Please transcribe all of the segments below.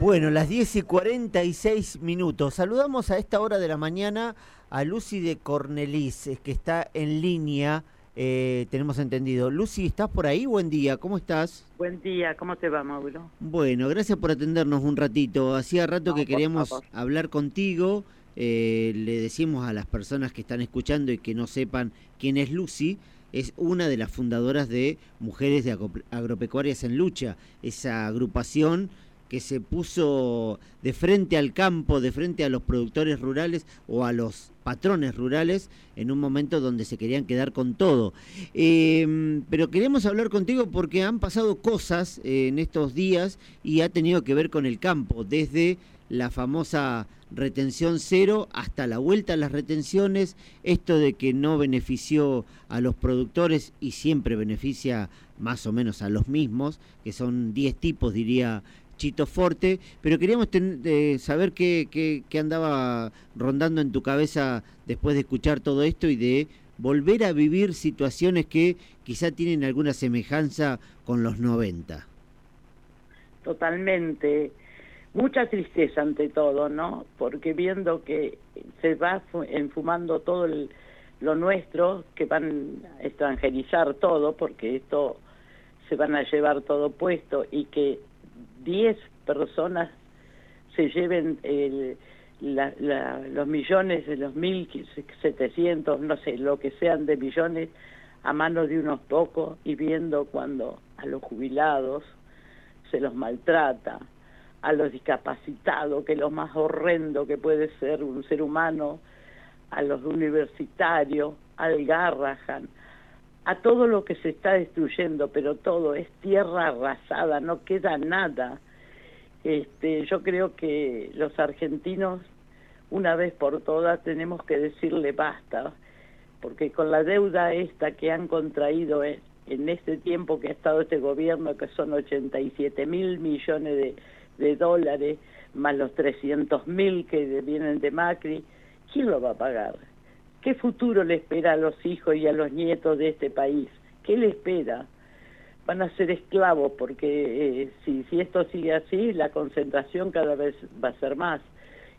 Bueno, las 10 y 46 minutos. Saludamos a esta hora de la mañana a Lucy de Cornelis, que está en línea, eh, tenemos entendido. Lucy, ¿estás por ahí? Buen día, ¿cómo estás? Buen día, ¿cómo te va, Mauro? Bueno, gracias por atendernos un ratito. Hacía rato que queríamos hablar contigo. Eh, le decimos a las personas que están escuchando y que no sepan quién es Lucy, es una de las fundadoras de Mujeres de Agropecuarias en Lucha, esa agrupación que se puso de frente al campo, de frente a los productores rurales o a los patrones rurales en un momento donde se querían quedar con todo. Em, pero queremos hablar contigo porque han pasado cosas eh, en estos días y ha tenido que ver con el campo, desde la famosa retención cero hasta la vuelta a las retenciones, esto de que no benefició a los productores y siempre beneficia más o menos a los mismos, que son 10 tipos, diría Chito Forte, pero queríamos saber qué, andaba rondando en tu cabeza después de escuchar todo esto y de volver a vivir situaciones que quizá tienen alguna semejanza con los 90. Totalmente. Mucha tristeza ante todo, ¿no? Porque viendo que se va enfumando todo lo nuestro, que van a extranjerizar todo, porque esto se van a llevar todo puesto y que 10 personas se lleven los millones de los 1.700, no sé, lo que sean de millones, a manos de unos pocos y viendo cuando a los jubilados se los maltrata, a los discapacitados, que es lo más horrendo que puede ser un ser humano, a los universitarios, al Garrahan, a todo lo que se está destruyendo, pero todo es tierra arrasada, no queda nada. Este, yo creo que los argentinos, una vez por todas, tenemos que decirle basta, porque con la deuda esta que han contraído en, este tiempo que ha estado este gobierno, que son 87 mil millones de, de dólares, más los 300 mil que vienen de Macri, ¿quién lo va a pagar? ¿Qué futuro le espera a los hijos y a los nietos de este país? ¿Qué le espera? Van a ser esclavos porque eh, si, esto sigue así, la concentración cada vez va a ser más.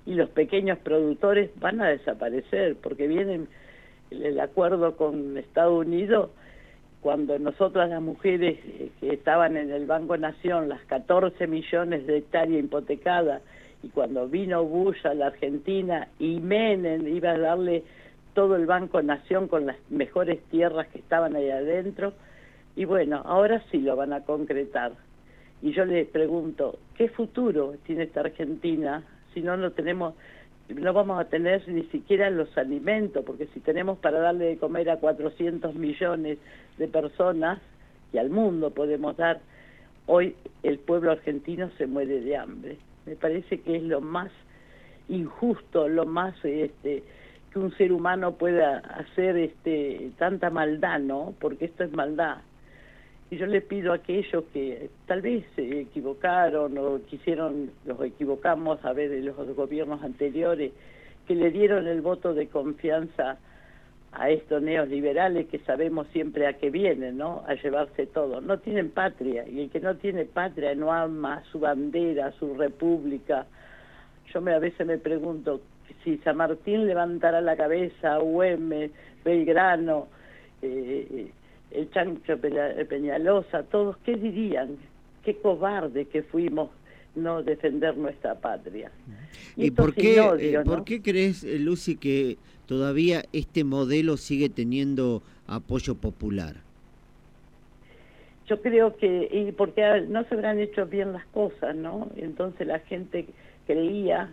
Y los pequeños productores van a desaparecer porque vienen el acuerdo con Estados Unidos cuando nosotras las mujeres eh, que estaban en el Banco Nación, las 14 millones de hectáreas hipotecadas, y cuando vino Bush a la Argentina y Menem iba a darle todo el Banco Nación con las mejores tierras que estaban ahí adentro. Y bueno, ahora sí lo van a concretar. Y yo le pregunto, ¿qué futuro tiene esta Argentina si no no tenemos no vamos a tener ni siquiera los alimentos, porque si tenemos para darle de comer a 400 millones de personas, y al mundo podemos dar, hoy el pueblo argentino se muere de hambre. Me parece que es lo más injusto, lo más este, un ser humano pueda hacer este tanta maldad, ¿no? Porque esto es maldad. Y yo le pido a aquellos que tal vez se equivocaron o quisieron, los equivocamos a ver de los gobiernos anteriores, que le dieron el voto de confianza a estos neoliberales que sabemos siempre a qué vienen, ¿no? A llevarse todo. No tienen patria y el que no tiene patria no ama su bandera, su república. Yo me, a veces me pregunto, si San Martín levantara la cabeza, Güemes, Belgrano, eh, el Chancho Peñalosa, todos, ¿qué dirían? Qué cobarde que fuimos no defender nuestra patria. ¿Y, por qué, eh, por qué crees, eh, Lucy, que todavía este modelo sigue teniendo apoyo popular? Yo creo que, y porque no se habrán hecho bien las cosas, ¿no? Entonces la gente creía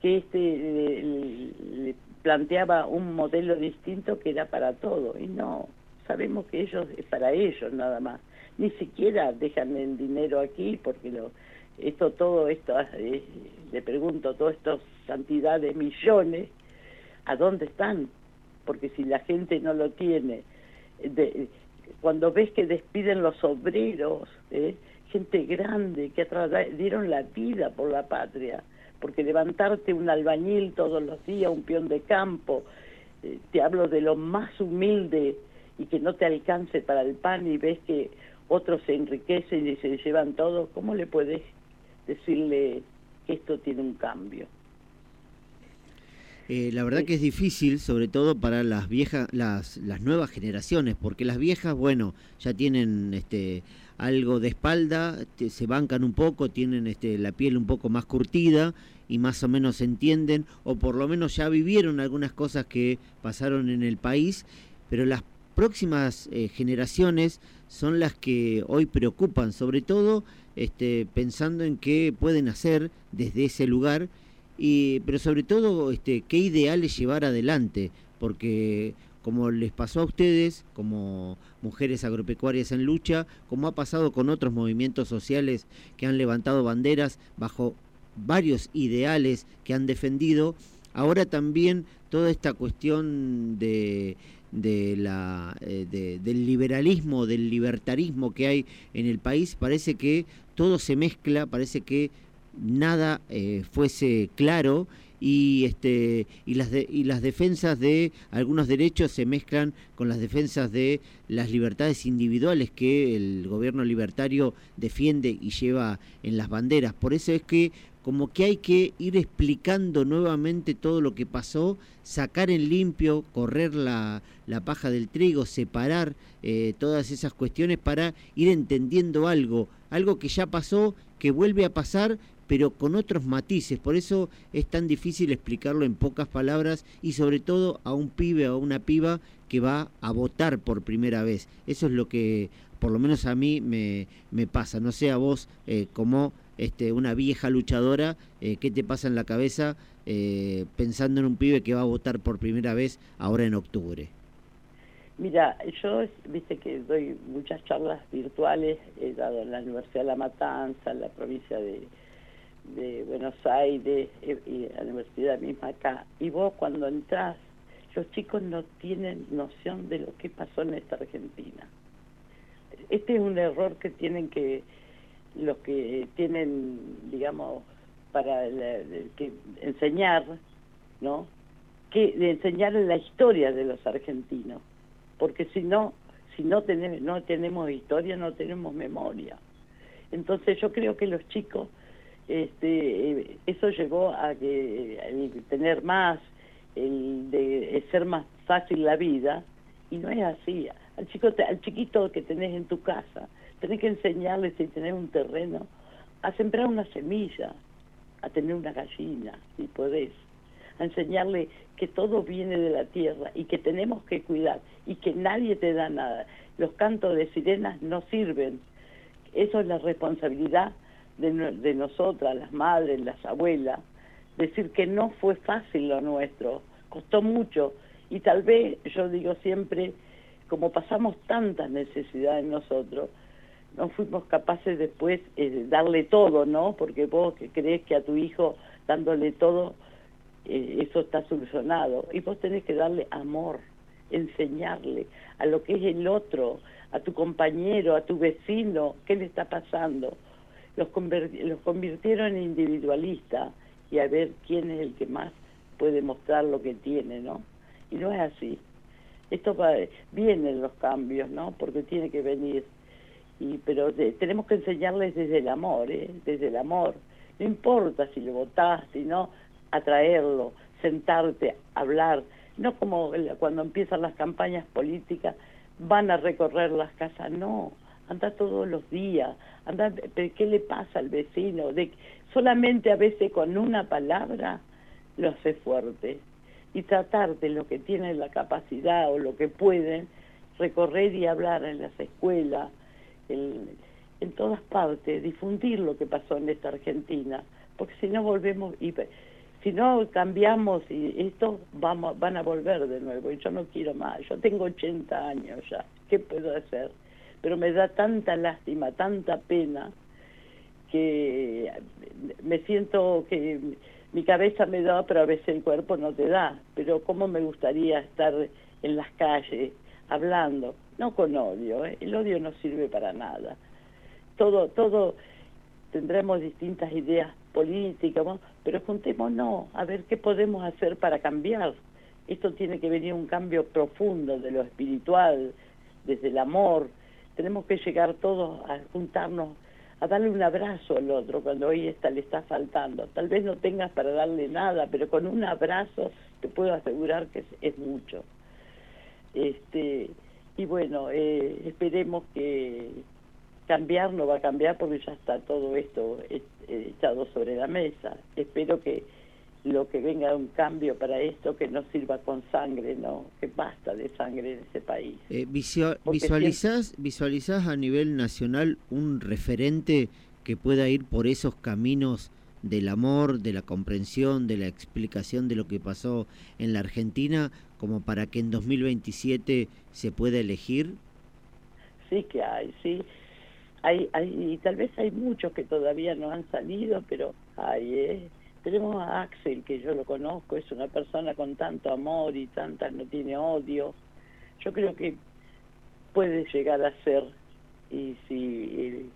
que este le, planteaba un modelo distinto que era para todo y no sabemos que ellos es para ellos nada más. Ni siquiera dejan el dinero aquí porque lo esto todo esto eh, le pregunto toda esta cantidad de millones a dónde están porque si la gente no lo tiene de, cuando ves que despiden los obreros eh, gente grande que dieron la vida por la patria porque levantarte un albañil todos los días, un peón de campo, eh, te hablo de lo más humilde y que no te alcance para el pan y ves que otros se enriquecen y se llevan todo, ¿cómo le puedes decirle que esto tiene un cambio. Eh, la verdad que es difícil, sobre todo para las viejas, las, las nuevas generaciones, porque las viejas, bueno, ya tienen este algo de espalda, se bancan un poco, tienen este, la piel un poco más curtida y más o menos entienden, o por lo menos ya vivieron algunas cosas que pasaron en el país, pero las próximas eh, generaciones son las que hoy preocupan, sobre todo este, pensando en qué pueden hacer desde ese lugar y, pero sobre todo este, qué ideales llevar adelante, porque como les pasó a ustedes, como mujeres agropecuarias en lucha, como ha pasado con otros movimientos sociales que han levantado banderas bajo varios ideales que han defendido, ahora también toda esta cuestión de, de la, eh, del liberalismo, del libertarismo que hay en el país, parece que todo se mezcla, parece que nada eh, fuese claro y este y las y las defensas de algunos derechos se mezclan con las defensas de las libertades individuales que el gobierno libertario defiende y lleva en las banderas. Por eso es que como que hay que ir explicando nuevamente todo lo que pasó, sacar en limpio, correr la, la paja del trigo, separar eh, todas esas cuestiones para ir entendiendo algo, algo que ya pasó, que vuelve a pasar, pero con otros matices. Por eso es tan difícil explicarlo en pocas palabras y sobre todo a un pibe o a una piba que va a votar por primera vez. Eso es lo que por lo menos a mí me, me pasa. No sé a vos eh, como este, una vieja luchadora, eh, ¿qué te pasa en la cabeza eh, pensando en un pibe que va a votar por primera vez ahora en octubre? Mira, yo, viste que doy muchas charlas virtuales, he dado en la Universidad de La Matanza, en la provincia de, de Buenos Aires eh, y la universidad misma acá. Y vos cuando entras, los chicos no tienen noción de lo que pasó en esta Argentina. Este es un error que tienen que, los que tienen, digamos, para que enseñar, ¿no? Que de enseñar la historia de los argentinos, porque si no, si no tenemos, no tenemos historia, no tenemos memoria. Entonces yo creo que los chicos este, eso llevó a que el tener más, el de ser más fácil la vida, y no es así. Al, chico, al chiquito que tenés en tu casa, tenés que enseñarle si tenés un terreno, a sembrar una semilla, a tener una gallina, si podés, a enseñarle que todo viene de la tierra y que tenemos que cuidar y que nadie te da nada. Los cantos de sirenas no sirven. Eso es la responsabilidad de, nosotras, las madres, las abuelas, decir que no fue fácil lo nuestro, costó mucho y tal vez, yo digo siempre, como pasamos tantas necesidades nosotros, no fuimos capaces después de darle todo, ¿no? Porque vos que crees que a tu hijo dándole todo, eh, eso está solucionado. Y vos tenés que darle amor, enseñarle a lo que es el otro, a tu compañero, a tu vecino, qué le está pasando los, los convirtieron en individualistas y a ver quién es el que más puede mostrar lo que tiene, ¿no? Y no es así. Esto va, vienen los cambios, ¿no? Porque tiene que venir. Y, pero tenemos que enseñarles desde el amor, ¿eh? Desde el amor. No importa si lo votaste, no atraerlo, sentarte, hablar. No como cuando empiezan las campañas políticas, van a recorrer las casas, no anda todos los días, anda, ¿qué le pasa al vecino? De, solamente a veces con una palabra lo hace fuerte y tratar de lo que tienen la capacidad o lo que pueden, recorrer y hablar en las escuelas, en todas partes, difundir lo que pasó en esta Argentina, porque si no volvemos y si no cambiamos y esto vamos van a volver de nuevo y yo no quiero más, yo tengo 80 años ya, ¿qué puedo hacer? Pero me da tanta lástima, tanta pena, que me siento que mi cabeza me da, pero a veces el cuerpo no te da. Pero cómo me gustaría estar en las calles hablando, no con odio, ¿eh? el odio no sirve para nada. Todo, todo tendremos distintas ideas políticas, pero juntémonos a ver qué podemos hacer para cambiar. Esto tiene que venir un cambio profundo de lo espiritual, desde el amor, tenemos que llegar todos a juntarnos a darle un abrazo al otro cuando hoy está, le está faltando. Tal vez no tengas para darle nada, pero con un abrazo te puedo asegurar que es, mucho. Este, y bueno, eh, esperemos que cambiar no va a cambiar porque ya está todo esto eh, echado sobre la mesa. Espero que lo que venga un cambio para esto que no sirva con sangre, no, que basta de sangre en ese país. Eh, visualizás, ¿Visualizás a nivel nacional un referente que pueda ir por esos caminos del amor, de la comprensión, de la explicación de lo que pasó en la Argentina, como para que en 2027 se pueda elegir? Sí que hay, sí. Hay, hay, y tal vez hay muchos que todavía no han salido, pero hay, ¿eh? Tenemos a Axel, que yo lo conozco, es una persona con tanto amor y tanta, no tiene odio. Yo creo que puede llegar a ser, y si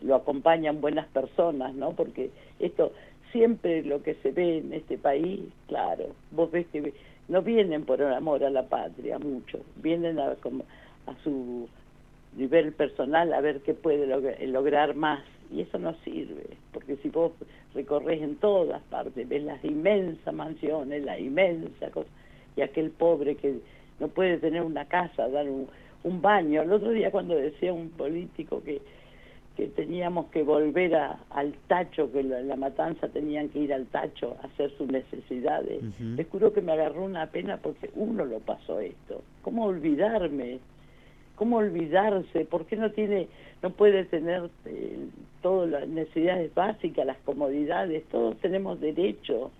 lo acompañan buenas personas, ¿no? Porque esto, siempre lo que se ve en este país, claro, vos ves que no vienen por el amor a la patria, muchos, vienen a, a su nivel personal a ver qué puede lograr más y eso no sirve, porque si vos recorres en todas partes, ves las inmensas mansiones, la inmensa cosa, y aquel pobre que no puede tener una casa, dar un, baño. El otro día cuando decía un político que, que teníamos que volver a, al tacho, que la, matanza tenían que ir al tacho a hacer sus necesidades, les juro que me agarró una pena porque uno lo pasó esto. ¿Cómo olvidarme? ¿Cómo olvidarse? ¿Por qué no tiene, no puede tener eh, todas las necesidades básicas, las comodidades? Todos tenemos derecho,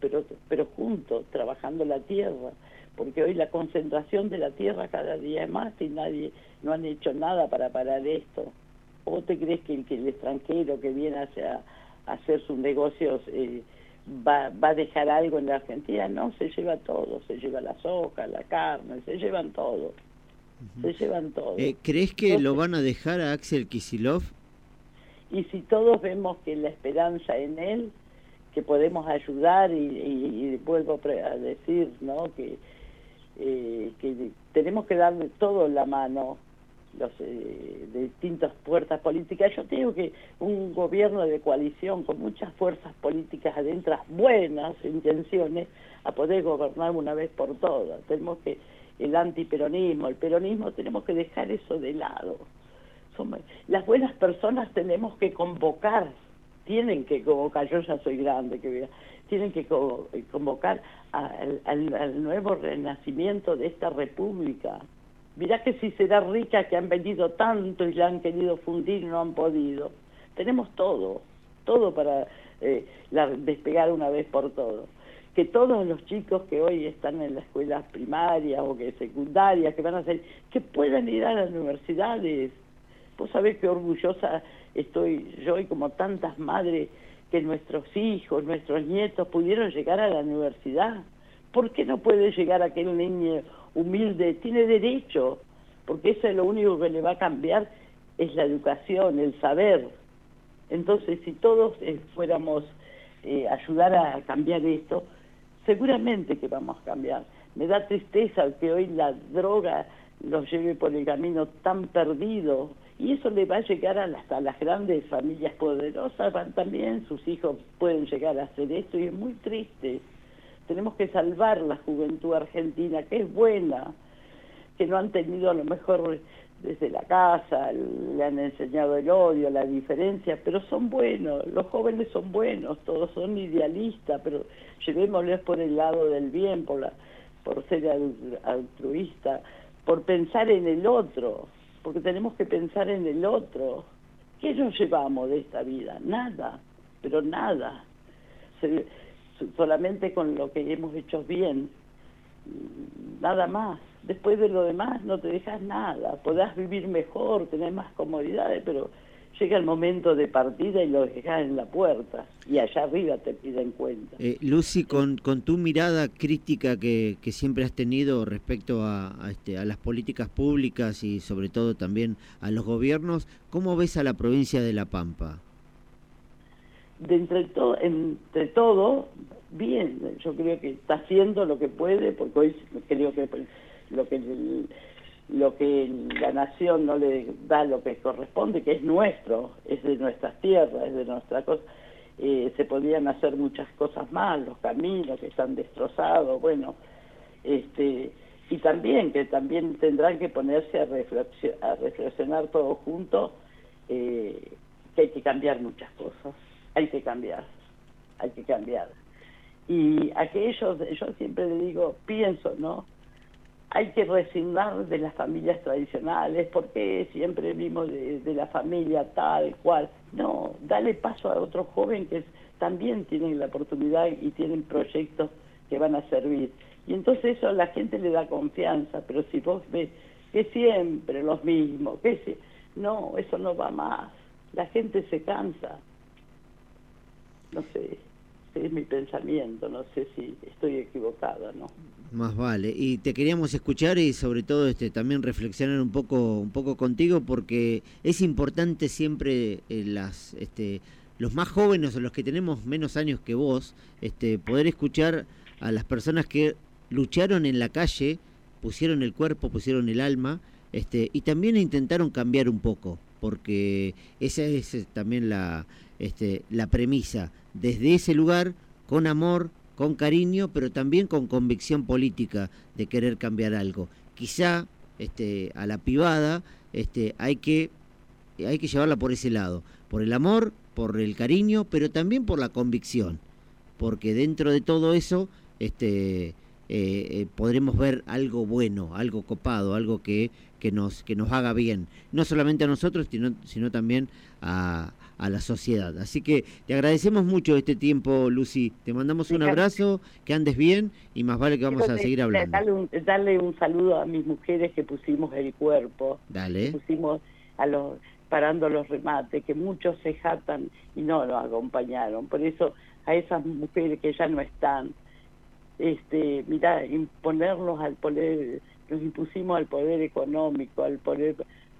pero, pero juntos, trabajando la tierra, porque hoy la concentración de la tierra cada día es más y nadie, no han hecho nada para parar esto. ¿O te crees que el, que el extranjero que viene hacia, a hacer sus negocios eh, va, va a dejar algo en la Argentina? No, se lleva todo, se lleva la soja, la carne, se llevan todo se llevan todo. Eh, ¿Crees que lo van a dejar a Axel Kisilov? Y si todos vemos que la esperanza en él, que podemos ayudar y, vuelvo a decir, ¿no? Que, eh, que tenemos que darle todo la mano los eh, de distintas fuerzas políticas. Yo tengo que un gobierno de coalición con muchas fuerzas políticas adentro, buenas intenciones, a poder gobernar una vez por todas. Tenemos que el antiperonismo, el peronismo, tenemos que dejar eso de lado. las buenas personas tenemos que convocar, tienen que convocar, yo ya soy grande, que tienen que eh, convocar al, nuevo renacimiento de esta república. Mirá que si será rica que han vendido tanto y la han querido fundir no han podido. Tenemos todo, todo para eh, despegar una vez por todas que todos los chicos que hoy están en la escuela primaria o que secundaria, que van a hacer, que puedan ir a las universidades. Vos sabés qué orgullosa estoy yo y como tantas madres que nuestros hijos, nuestros nietos pudieron llegar a la universidad. ¿Por qué no puede llegar aquel niño humilde? Tiene derecho, porque eso es lo único que le va a cambiar, es la educación, el saber. Entonces, si todos eh, fuéramos eh, ayudar a cambiar esto, seguramente que vamos a cambiar. Me da tristeza que hoy la droga los lleve por el camino tan perdido y eso le va a llegar a las, a las grandes familias poderosas, también sus hijos pueden llegar a hacer esto y es muy triste. Tenemos que salvar la juventud argentina, que es buena, que no han tenido a lo mejor desde la casa, le han enseñado el odio, la diferencia, pero son buenos, los jóvenes son buenos, todos son idealistas, pero llevémosles por el lado del bien, por, la, por ser altruista, por pensar en el otro, porque tenemos que pensar en el otro. ¿Qué nos llevamos de esta vida? Nada, pero nada. solamente con lo que hemos hecho bien, nada más. Después de lo demás no te dejas nada, podrás vivir mejor, tener más comodidades, pero llega el momento de partida y lo dejas en la puerta y allá arriba te piden cuenta. Eh, Lucy, con, con tu mirada crítica que, que siempre has tenido respecto a, este, a las políticas públicas y sobre todo también a los gobiernos, ¿cómo ves a la provincia de La Pampa? De entre, todo entre todo, bien, yo creo que está haciendo lo que puede, porque hoy creo que lo que lo que la nación no le da lo que corresponde, que es nuestro, es de nuestras tierras, es de nuestra cosa. Eh, se podían hacer muchas cosas más, los caminos que están destrozados, bueno, este, y también que también tendrán que ponerse a, a reflexionar todos juntos eh, que hay que cambiar muchas cosas, hay que cambiar, hay que cambiar. Y aquellos, yo siempre le digo, pienso, ¿no? Hay que resignar de las familias tradicionales, porque siempre vimos de, la familia tal cual. No, dale paso a otros jóvenes que también tienen la oportunidad y tienen proyectos que van a servir. Y entonces eso a la gente le da confianza, pero si vos ves que siempre los mismos, que si, no, eso no va más, la gente se cansa. No sé, es mi pensamiento, no sé si estoy equivocada, ¿no? Más vale. Y te queríamos escuchar y sobre todo este también reflexionar un poco un poco contigo porque es importante siempre eh, las este los más jóvenes o los que tenemos menos años que vos, este poder escuchar a las personas que lucharon en la calle, pusieron el cuerpo, pusieron el alma, este y también intentaron cambiar un poco, porque esa es eh, también la este la premisa. Desde ese lugar con amor, con cariño, pero también con convicción política de querer cambiar algo. Quizá este, a la privada este, hay, que, hay que llevarla por ese lado, por el amor, por el cariño, pero también por la convicción, porque dentro de todo eso este, eh, eh, podremos ver algo bueno, algo copado, algo que, que, nos, que nos haga bien, no solamente a nosotros, sino, sino también a, a la sociedad. Así que te agradecemos mucho este tiempo, Lucy. Te mandamos un abrazo, que andes bien y más vale que vamos a seguir hablando. Dale un, saludo a mis mujeres que pusimos el cuerpo. Dale. Pusimos a los parando los remates, que muchos se jatan y no los acompañaron. Por eso a esas mujeres que ya no están, este, mira, imponerlos al poder, los impusimos al poder económico, al poder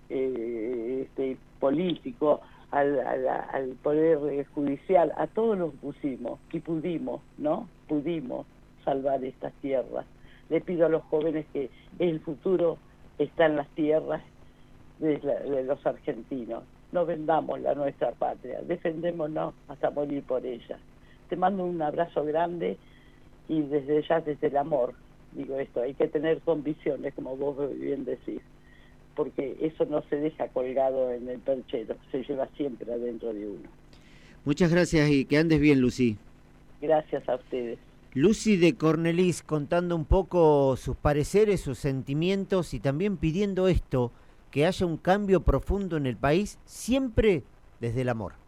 eh, este, político, al, Poder Judicial, a todos los pusimos y pudimos, ¿no? Pudimos salvar estas tierras. Le pido a los jóvenes que el futuro está en las tierras de, los argentinos. No vendamos la nuestra patria, defendémonos hasta morir por ella. Te mando un abrazo grande y desde ya, desde el amor, digo esto, hay que tener convicciones, como vos bien decís porque eso no se deja colgado en el perchero, se lleva siempre adentro de uno. Muchas gracias y que andes bien, Lucy. Gracias a ustedes. Lucy de Cornelis contando un poco sus pareceres, sus sentimientos y también pidiendo esto, que haya un cambio profundo en el país, siempre desde el amor.